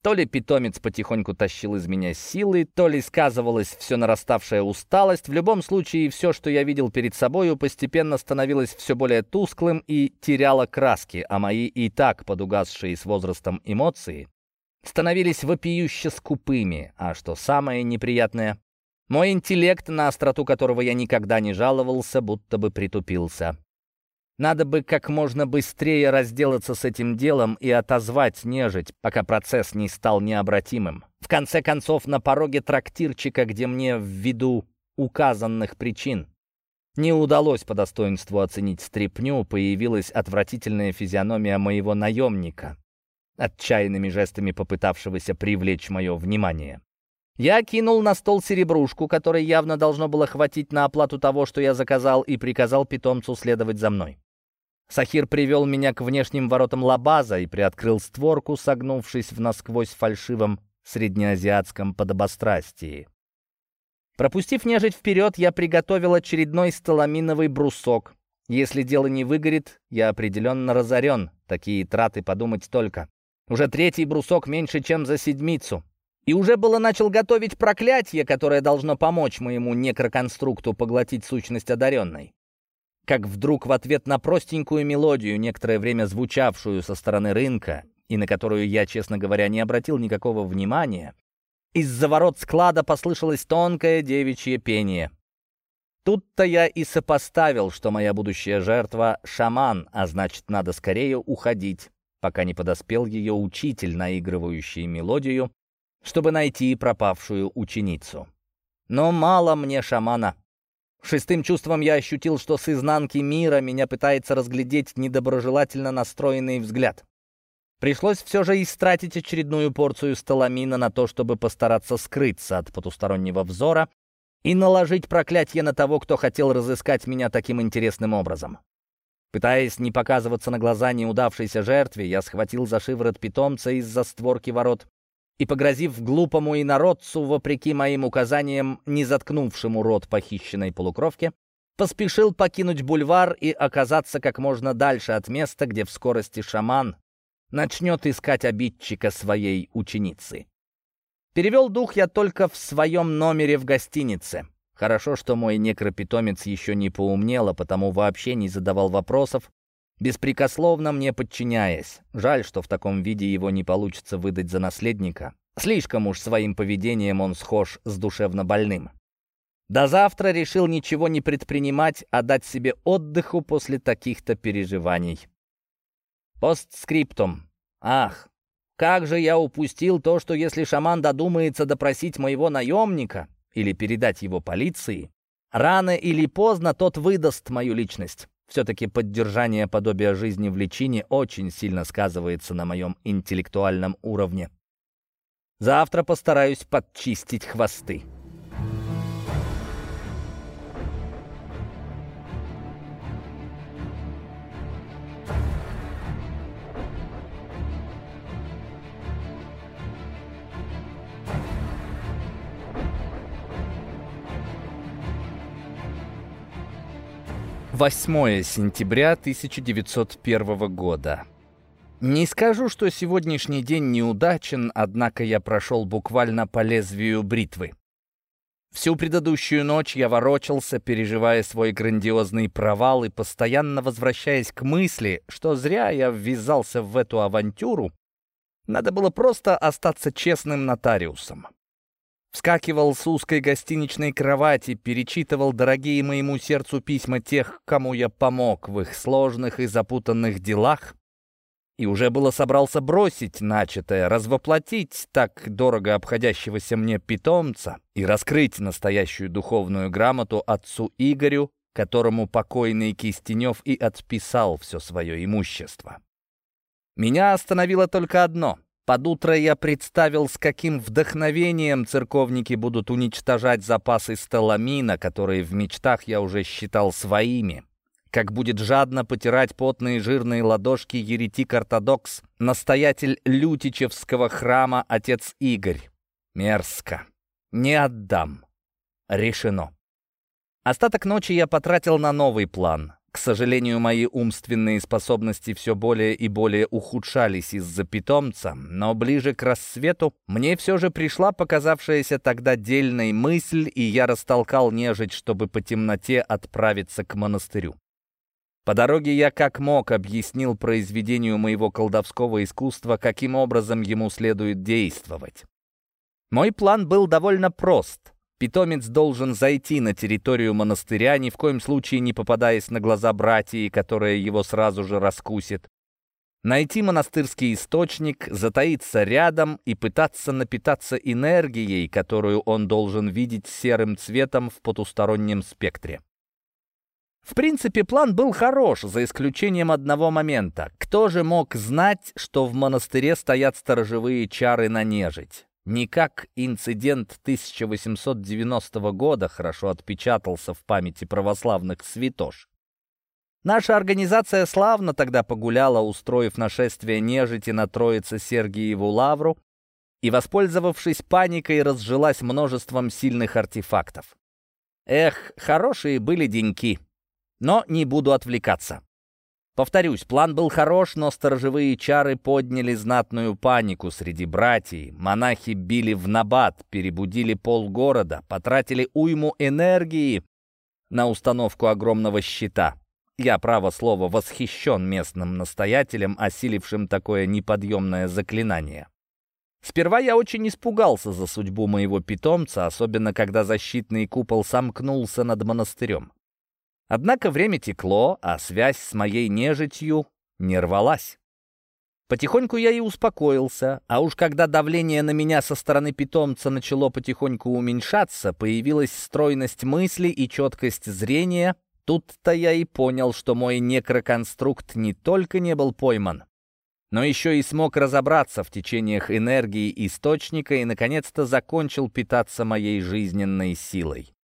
То ли питомец потихоньку тащил из меня силы, то ли сказывалась все нараставшая усталость. В любом случае, все, что я видел перед собою, постепенно становилось все более тусклым и теряло краски, а мои и так подугасшие с возрастом эмоции становились вопиюще скупыми. А что самое неприятное, мой интеллект, на остроту которого я никогда не жаловался, будто бы притупился. Надо бы как можно быстрее разделаться с этим делом и отозвать нежить, пока процесс не стал необратимым. В конце концов, на пороге трактирчика, где мне ввиду указанных причин не удалось по достоинству оценить стряпню, появилась отвратительная физиономия моего наемника, отчаянными жестами попытавшегося привлечь мое внимание. Я кинул на стол серебрушку, которой явно должно было хватить на оплату того, что я заказал, и приказал питомцу следовать за мной. Сахир привел меня к внешним воротам лабаза и приоткрыл створку, согнувшись в насквозь фальшивом среднеазиатском подобострастии. Пропустив нежить вперед, я приготовил очередной сталаминовый брусок, Если дело не выгорит, я определенно разорен. Такие траты подумать только. Уже третий брусок меньше, чем за седмицу. И уже было начал готовить проклятие, которое должно помочь моему некроконструкту поглотить сущность одаренной. Как вдруг в ответ на простенькую мелодию, некоторое время звучавшую со стороны рынка, и на которую я, честно говоря, не обратил никакого внимания, из-за ворот склада послышалось тонкое девичье пение. Тут-то я и сопоставил, что моя будущая жертва — шаман, а значит, надо скорее уходить, пока не подоспел ее учитель, наигрывающий мелодию, чтобы найти пропавшую ученицу. Но мало мне шамана. Шестым чувством я ощутил, что с изнанки мира меня пытается разглядеть недоброжелательно настроенный взгляд. Пришлось все же истратить очередную порцию сталамина на то, чтобы постараться скрыться от потустороннего взора и наложить проклятие на того, кто хотел разыскать меня таким интересным образом. Пытаясь не показываться на глаза неудавшейся жертве, я схватил за шиворот питомца из-за створки ворот и, погрозив глупому инородцу, вопреки моим указаниям, не заткнувшему рот похищенной полукровки, поспешил покинуть бульвар и оказаться как можно дальше от места, где в скорости шаман начнет искать обидчика своей ученицы. Перевел дух я только в своем номере в гостинице. Хорошо, что мой некропитомец еще не поумнел, а потому вообще не задавал вопросов, беспрекословно мне подчиняясь. Жаль, что в таком виде его не получится выдать за наследника. Слишком уж своим поведением он схож с душевно больным. До завтра решил ничего не предпринимать, а дать себе отдыху после таких-то переживаний. Постскриптум. Ах, как же я упустил то, что если шаман додумается допросить моего наемника или передать его полиции, рано или поздно тот выдаст мою личность. Все-таки поддержание подобия жизни в личине очень сильно сказывается на моем интеллектуальном уровне. Завтра постараюсь подчистить хвосты. Восьмое сентября 1901 года. Не скажу, что сегодняшний день неудачен, однако я прошел буквально по лезвию бритвы. Всю предыдущую ночь я ворочался, переживая свой грандиозный провал и постоянно возвращаясь к мысли, что зря я ввязался в эту авантюру. Надо было просто остаться честным нотариусом. Вскакивал с узкой гостиничной кровати, перечитывал дорогие моему сердцу письма тех, кому я помог в их сложных и запутанных делах, и уже было собрался бросить начатое, развоплотить так дорого обходящегося мне питомца и раскрыть настоящую духовную грамоту отцу Игорю, которому покойный Кистенев и отписал все свое имущество. Меня остановило только одно — под утро я представил, с каким вдохновением церковники будут уничтожать запасы сталамина, которые в мечтах я уже считал своими. Как будет жадно потирать потные жирные ладошки еретик-ортодокс, настоятель Лютичевского храма отец Игорь. Мерзко. Не отдам. Решено. Остаток ночи я потратил на новый план. К сожалению, мои умственные способности все более и более ухудшались из-за питомца, но ближе к рассвету мне все же пришла показавшаяся тогда дельной мысль, и я растолкал нежить, чтобы по темноте отправиться к монастырю. По дороге я как мог объяснил произведению моего колдовского искусства, каким образом ему следует действовать. Мой план был довольно прост — Питомец должен зайти на территорию монастыря, ни в коем случае не попадаясь на глаза братьи, которая его сразу же раскусит. Найти монастырский источник, затаиться рядом и пытаться напитаться энергией, которую он должен видеть серым цветом в потустороннем спектре. В принципе, план был хорош, за исключением одного момента. Кто же мог знать, что в монастыре стоят сторожевые чары на нежить? Никак инцидент 1890 года хорошо отпечатался в памяти православных святош. Наша организация славно тогда погуляла, устроив нашествие нежити на Троице-Сергиеву лавру и, воспользовавшись паникой, разжилась множеством сильных артефактов. Эх, хорошие были деньки. Но не буду отвлекаться. Повторюсь, план был хорош, но сторожевые чары подняли знатную панику среди братьев. Монахи били в набат, перебудили полгорода, потратили уйму энергии на установку огромного щита. Я, право слово, восхищен местным настоятелем, осилившим такое неподъемное заклинание. Сперва я очень испугался за судьбу моего питомца, особенно когда защитный купол сомкнулся над монастырем. Однако время текло, а связь с моей нежитью не рвалась. Потихоньку я и успокоился, а уж когда давление на меня со стороны питомца начало потихоньку уменьшаться, появилась стройность мысли и четкость зрения, тут-то я и понял, что мой некроконструкт не только не был пойман, но еще и смог разобраться в течениях энергии источника и, наконец-то, закончил питаться моей жизненной силой.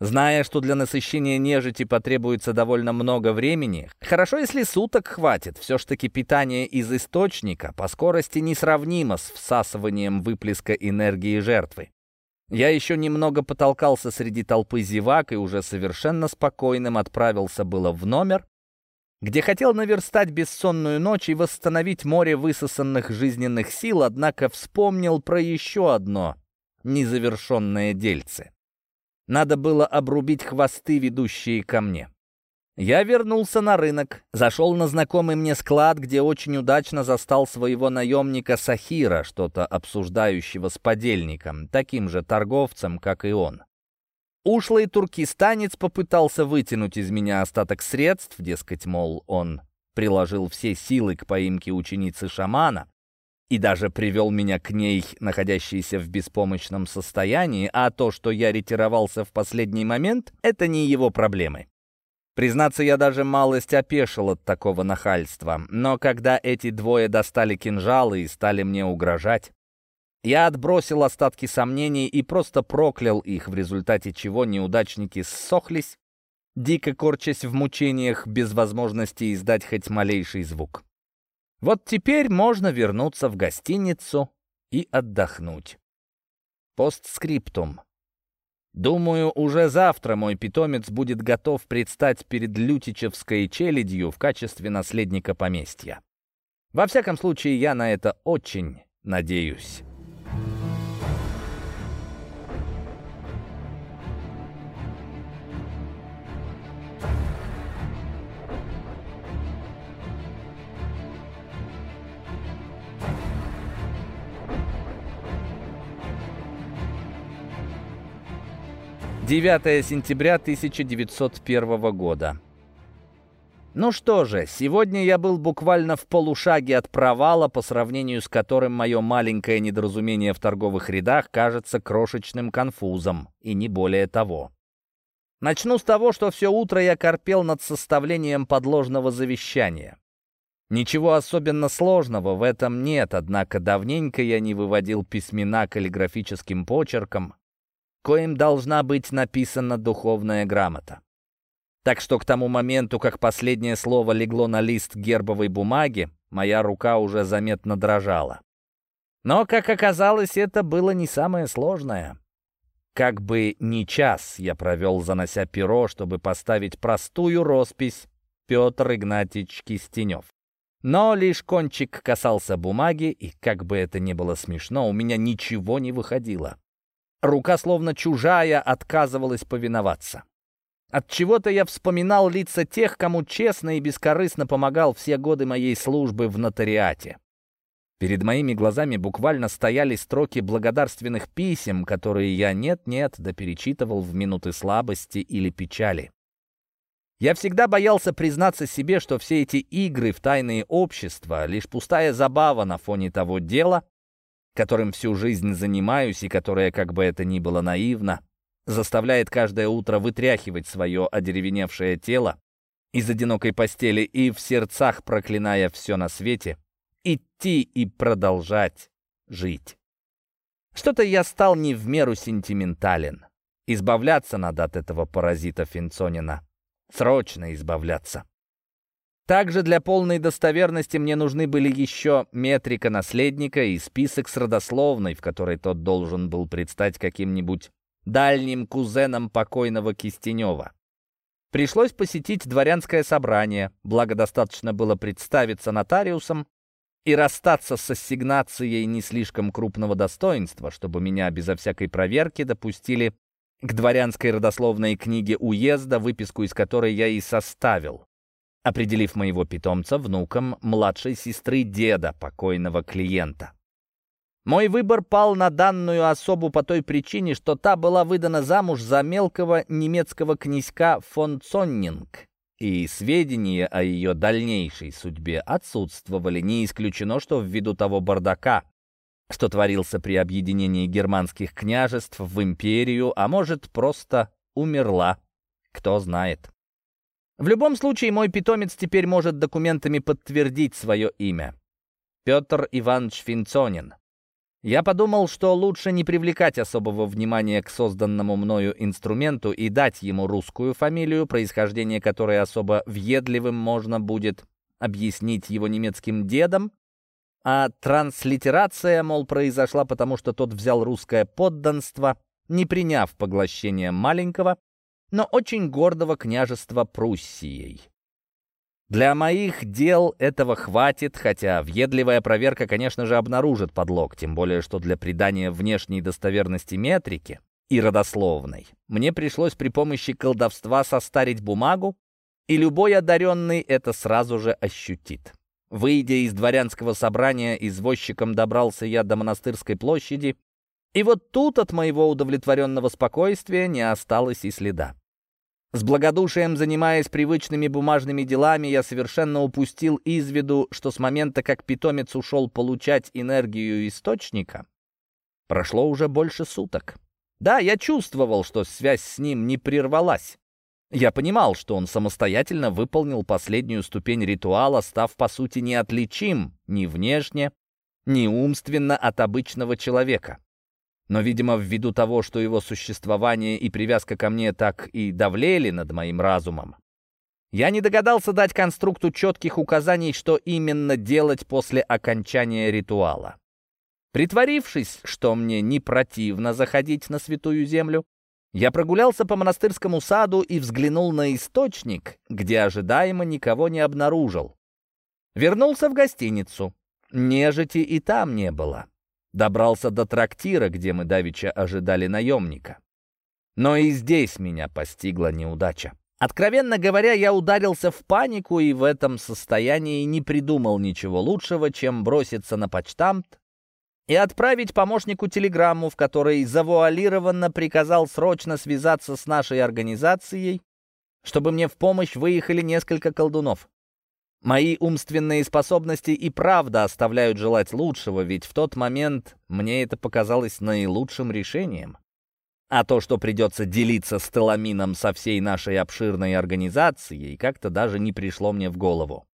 Зная, что для насыщения нежити потребуется довольно много времени, хорошо, если суток хватит, все ж таки питание из источника по скорости несравнимо с всасыванием выплеска энергии жертвы. Я еще немного потолкался среди толпы зевак и уже совершенно спокойным отправился было в номер, где хотел наверстать бессонную ночь и восстановить море высосанных жизненных сил, однако вспомнил про еще одно незавершенное дельце. Надо было обрубить хвосты, ведущие ко мне. Я вернулся на рынок, зашел на знакомый мне склад, где очень удачно застал своего наемника Сахира, что-то обсуждающего с подельником, таким же торговцем, как и он. Ушлый туркестанец попытался вытянуть из меня остаток средств, дескать, мол, он приложил все силы к поимке ученицы шамана, и даже привел меня к ней, находящейся в беспомощном состоянии, а то, что я ретировался в последний момент, это не его проблемы. Признаться, я даже малость опешил от такого нахальства, но когда эти двое достали кинжалы и стали мне угрожать, я отбросил остатки сомнений и просто проклял их, в результате чего неудачники ссохлись, дико корчась в мучениях без возможности издать хоть малейший звук. Вот теперь можно вернуться в гостиницу и отдохнуть. Постскриптум. Думаю, уже завтра мой питомец будет готов предстать перед лютичевской челядью в качестве наследника поместья. Во всяком случае, я на это очень надеюсь. Девятое сентября 1901 года. Ну что же, сегодня я был буквально в полушаге от провала, по сравнению с которым мое маленькое недоразумение в торговых рядах кажется крошечным конфузом, и не более того. Начну с того, что все утро я корпел над составлением подложного завещания. Ничего особенно сложного в этом нет, однако давненько я не выводил письмена каллиграфическим почерком, коим должна быть написана духовная грамота. Так что к тому моменту, как последнее слово легло на лист гербовой бумаги, моя рука уже заметно дрожала. Но, как оказалось, это было не самое сложное. Как бы не час я провел, занося перо, чтобы поставить простую роспись Петр Игнатьевич Кистенев. Но лишь кончик касался бумаги, и, как бы это ни было смешно, у меня ничего не выходило. Рука, словно чужая, отказывалась повиноваться. От чего-то я вспоминал лица тех, кому честно и бескорыстно помогал все годы моей службы в нотариате. Перед моими глазами буквально стояли строки благодарственных писем, которые я нет-нет да перечитывал в минуты слабости или печали. Я всегда боялся признаться себе, что все эти игры в тайные общества — лишь пустая забава на фоне того дела, которым всю жизнь занимаюсь и которое, как бы это ни было наивно, заставляет каждое утро вытряхивать свое одеревеневшее тело из одинокой постели и в сердцах, проклиная все на свете, идти и продолжать жить. Что-то я стал не в меру сентиментален. Избавляться надо от этого паразита Финцонина. Срочно избавляться. Также для полной достоверности мне нужны были еще метрика наследника и список с родословной, в которой тот должен был предстать каким-нибудь дальним кузеном покойного Кистенева. Пришлось посетить дворянское собрание, благо достаточно было представиться нотариусом и расстаться с ассигнацией не слишком крупного достоинства, чтобы меня безо всякой проверки допустили к дворянской родословной книге уезда, выписку из которой я и составил, определив моего питомца внуком младшей сестры деда покойного клиента. Мой выбор пал на данную особу по той причине, что та была выдана замуж за мелкого немецкого князька фон Цоннинг, и сведения о ее дальнейшей судьбе отсутствовали. Не исключено, что ввиду того бардака, что творился при объединении германских княжеств в империю, а может, просто умерла, кто знает. В любом случае, мой питомец теперь может документами подтвердить свое имя. Петр Иванович Финцонин. Я подумал, что лучше не привлекать особого внимания к созданному мною инструменту и дать ему русскую фамилию, происхождение которой особо въедливым можно будет объяснить его немецким дедом, а транслитерация, мол, произошла потому, что тот взял русское подданство, не приняв поглощение маленького, но очень гордого княжества Пруссией. Для моих дел этого хватит, хотя въедливая проверка, конечно же, обнаружит подлог, тем более, что для придания внешней достоверности метрики и родословной мне пришлось при помощи колдовства состарить бумагу, и любой одаренный это сразу же ощутит. Выйдя из дворянского собрания, извозчиком добрался я до монастырской площади, и вот тут от моего удовлетворенного спокойствия не осталось и следа. С благодушием занимаясь привычными бумажными делами, я совершенно упустил из виду, что с момента, как питомец ушел получать энергию источника, прошло уже больше суток. Да, я чувствовал, что связь с ним не прервалась. Я понимал, что он самостоятельно выполнил последнюю ступень ритуала, став, по сути, неотличим ни внешне, ни умственно от обычного человека. Но, видимо, ввиду того, что его существование и привязка ко мне так и давлели над моим разумом, я не догадался дать конструкту четких указаний, что именно делать после окончания ритуала. Притворившись, что мне не противно заходить на святую землю, я прогулялся по монастырскому саду и взглянул на источник, где ожидаемо никого не обнаружил. Вернулся в гостиницу. Нежити и там не было. Добрался до трактира, где мы давеча ожидали наемника. Но и здесь меня постигла неудача. Откровенно говоря, я ударился в панику и в этом состоянии не придумал ничего лучшего, чем броситься на почтамт и отправить помощнику телеграмму, в которой завуалированно приказал срочно связаться с нашей организацией, чтобы мне в помощь выехали несколько колдунов. Мои умственные способности и правда оставляют желать лучшего, ведь в тот момент мне это показалось наилучшим решением. А то, что придется делиться с Теламином со всей нашей обширной организацией, как-то даже не пришло мне в голову.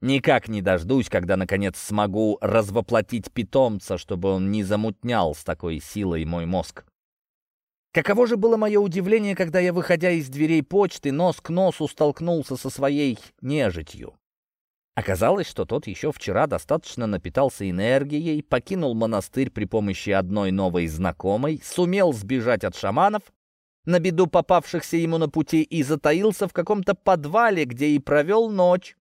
Никак не дождусь, когда, наконец, смогу развоплотить питомца, чтобы он не замутнял с такой силой мой мозг. Каково же было мое удивление, когда я, выходя из дверей почты, нос к носу столкнулся со своей нежитью. Оказалось, что тот еще вчера достаточно напитался энергией, покинул монастырь при помощи одной новой знакомой, сумел сбежать от шаманов, на беду попавшихся ему на пути, и затаился в каком-то подвале, где и провел ночь,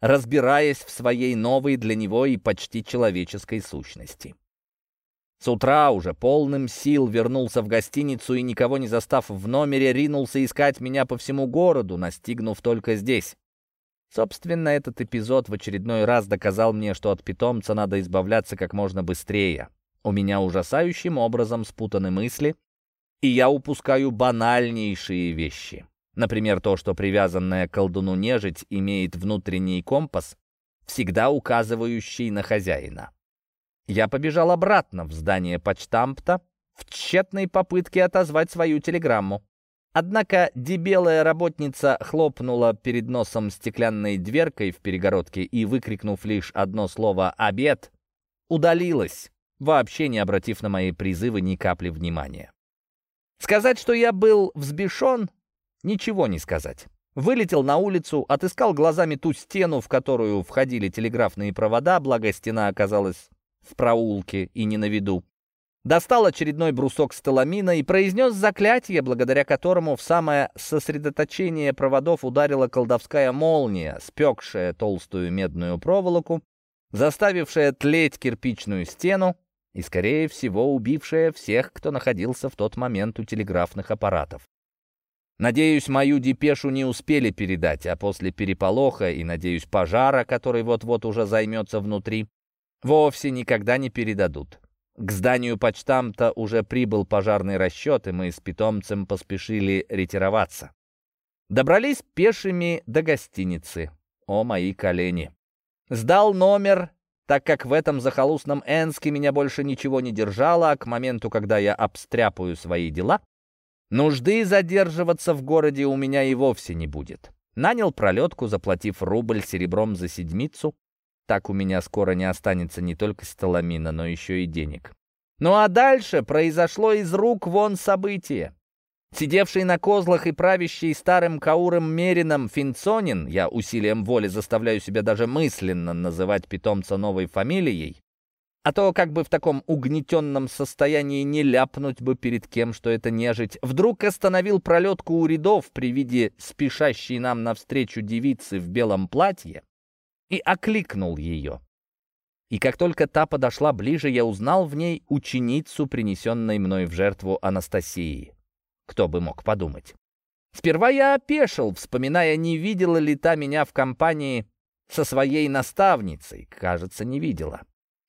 разбираясь в своей новой для него и почти человеческой сущности. С утра уже полным сил вернулся в гостиницу и, никого не застав в номере, ринулся искать меня по всему городу, настигнув только здесь. Собственно, этот эпизод в очередной раз доказал мне, что от питомца надо избавляться как можно быстрее. У меня ужасающим образом спутаны мысли, и я упускаю банальнейшие вещи. Например, то, что привязанная к колдуну нежить имеет внутренний компас, всегда указывающий на хозяина. Я побежал обратно в здание почтампта в тщетной попытке отозвать свою телеграмму. Однако дебелая работница хлопнула перед носом стеклянной дверкой в перегородке и, выкрикнув лишь одно слово «обед», удалилась, вообще не обратив на мои призывы ни капли внимания. Сказать, что я был взбешен, ничего не сказать. Вылетел на улицу, отыскал глазами ту стену, в которую входили телеграфные провода, благо стена оказалась в проулке и не на виду. Достал очередной брусок сталамина и произнес заклятие, благодаря которому в самое сосредоточение проводов ударила колдовская молния, спекшая толстую медную проволоку, заставившая тлеть кирпичную стену и, скорее всего, убившая всех, кто находился в тот момент у телеграфных аппаратов. Надеюсь, мою депешу не успели передать, а после переполоха и, надеюсь, пожара, который вот-вот уже займется внутри, вовсе никогда не передадут. К зданию почтамта уже прибыл пожарный расчет, и мы с питомцем поспешили ретироваться. Добрались пешими до гостиницы. О, мои колени! Сдал номер, так как в этом захолустном Энске меня больше ничего не держало, а к моменту, когда я обстряпаю свои дела, нужды задерживаться в городе у меня и вовсе не будет. Нанял пролетку, заплатив рубль серебром за седмицу, так у меня скоро не останется не только сталамина, но еще и денег. Ну а дальше произошло из рук вон событие. Сидевший на козлах и правящий старым Кауром Мерином Финцонин, я усилием воли заставляю себя даже мысленно называть питомца новой фамилией, а то как бы в таком угнетенном состоянии не ляпнуть бы перед кем, что это нежить, вдруг остановил пролетку у рядов при виде спешащей нам навстречу девицы в белом платье и окликнул ее. И как только та подошла ближе, я узнал в ней ученицу, принесенной мной в жертву Анастасии. Кто бы мог подумать. Сперва я опешил, вспоминая, не видела ли та меня в компании со своей наставницей. Кажется, не видела.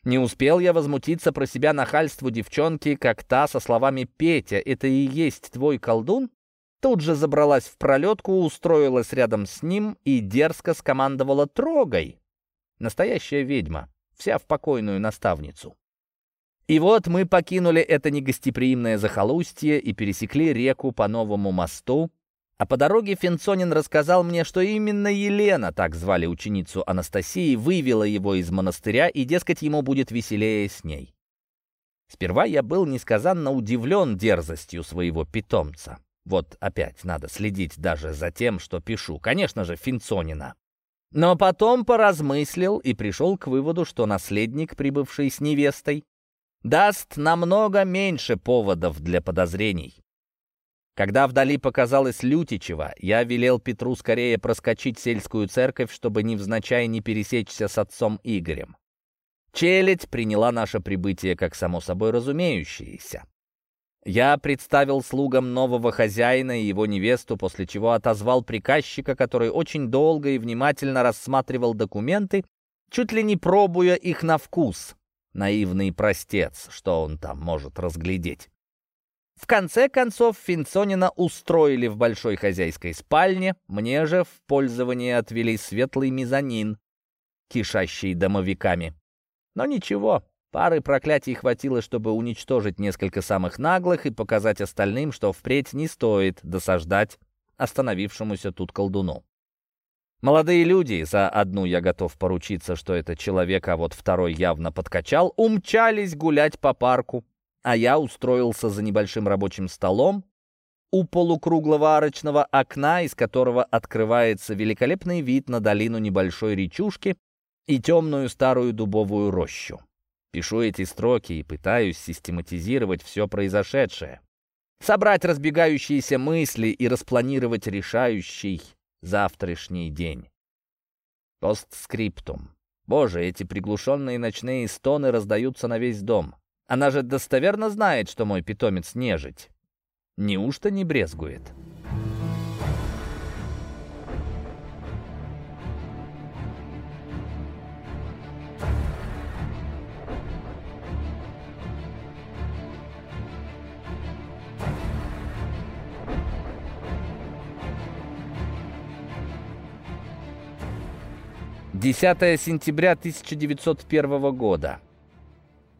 Не успел я возмутиться про себя нахальству девчонки, как та со словами «Петя, это и есть твой колдун?» Тут же забралась в пролетку, устроилась рядом с ним и дерзко скомандовала «Трогай!» Настоящая ведьма, вся в покойную наставницу. И вот мы покинули это негостеприимное захолустье и пересекли реку по новому мосту, а по дороге Финцонин рассказал мне, что именно Елена, так звали ученицу Анастасии, вывела его из монастыря, и, дескать, ему будет веселее с ней. Сперва я был несказанно удивлен дерзостью своего питомца. Вот опять надо следить даже за тем, что пишу. Конечно же, Финцонина. Но потом поразмыслил и пришел к выводу, что наследник, прибывший с невестой, даст намного меньше поводов для подозрений. Когда вдали показалось Лютичева, я велел Петру скорее проскочить сельскую церковь, чтобы невзначай не пересечься с отцом Игорем. Челядь приняла наше прибытие как само собой разумеющееся. Я представил слугам нового хозяина и его невесту, после чего отозвал приказчика, который очень долго и внимательно рассматривал документы, чуть ли не пробуя их на вкус. Наивный простец, что он там может разглядеть. В конце концов, Финцонина устроили в большой хозяйской спальне, мне же в пользование отвели светлый мезонин, кишащий домовиками. Но ничего, Пары проклятий хватило, чтобы уничтожить несколько самых наглых и показать остальным, что впредь не стоит досаждать остановившемуся тут колдуну. Молодые люди, за одну я готов поручиться, что это человек, а вот второй явно подкачал, умчались гулять по парку, а я устроился за небольшим рабочим столом у полукруглого арочного окна, из которого открывается великолепный вид на долину небольшой речушки и темную старую дубовую рощу. Пишу эти строки и пытаюсь систематизировать все произошедшее. Собрать разбегающиеся мысли и распланировать решающий завтрашний день. Постскриптум. Боже, эти приглушенные ночные стоны раздаются на весь дом. Она же достоверно знает, что мой питомец нежить. Неужто не брезгует?» Десятое сентября 1901 года.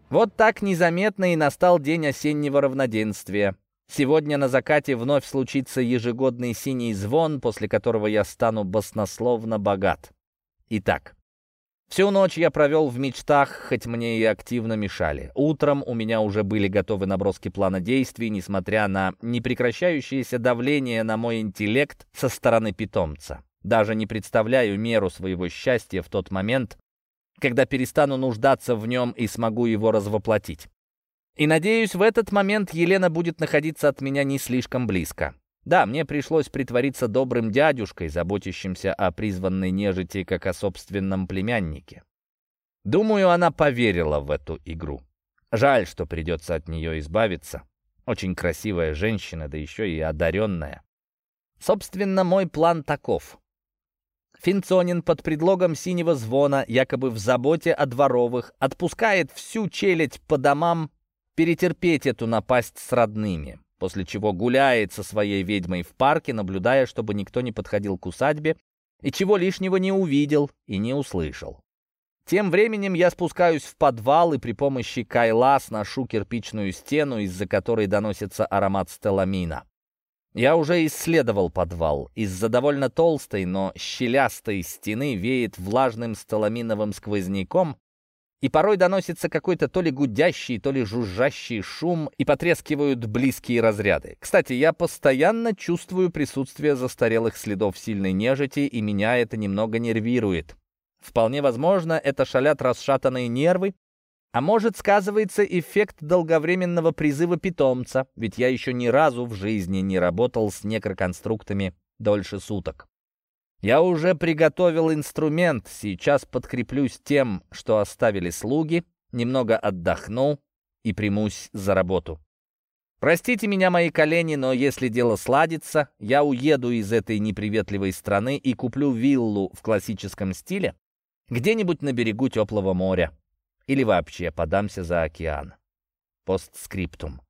Вот так незаметно и настал день осеннего равноденствия. Сегодня на закате вновь случится ежегодный синий звон, после которого я стану баснословно богат. Итак, всю ночь я провел в мечтах, хоть мне и активно мешали. Утром у меня уже были готовы наброски плана действий, несмотря на непрекращающееся давление на мой интеллект со стороны питомца. Даже не представляю меру своего счастья в тот момент, когда перестану нуждаться в нем и смогу его развоплотить. И надеюсь, в этот момент Елена будет находиться от меня не слишком близко. Да, мне пришлось притвориться добрым дядюшкой, заботящимся о призванной нежити, как о собственном племяннике. Думаю, она поверила в эту игру. Жаль, что придется от нее избавиться. Очень красивая женщина, да еще и одаренная. Собственно, мой план таков. Финцонин под предлогом синего звона, якобы в заботе о дворовых, отпускает всю челядь по домам перетерпеть эту напасть с родными, после чего гуляет со своей ведьмой в парке, наблюдая, чтобы никто не подходил к усадьбе и чего лишнего не увидел и не услышал. Тем временем я спускаюсь в подвал и при помощи кайла сношу кирпичную стену, из-за которой доносится аромат стеламина. Я уже исследовал подвал. Из-за довольно толстой, но щелястой стены веет влажным стеламиновым сквозняком, и порой доносится какой-то то ли гудящий, то ли жужжащий шум, и потрескивают близкие разряды. Кстати, я постоянно чувствую присутствие застарелых следов сильной нежити, и меня это немного нервирует. Вполне возможно, это шалят расшатанные нервы, а может, сказывается эффект долговременного призыва питомца, ведь я еще ни разу в жизни не работал с некроконструктами дольше суток. Я уже приготовил инструмент, сейчас подкреплюсь тем, что оставили слуги, немного отдохну и примусь за работу. Простите меня, мои колени, но если дело сладится, я уеду из этой неприветливой страны и куплю виллу в классическом стиле где-нибудь на берегу теплого моря. Или вообще подамся за океан. Постскриптум.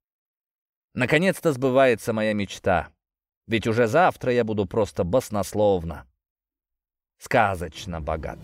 Наконец-то сбывается моя мечта. Ведь уже завтра я буду просто баснословно, сказочно богат.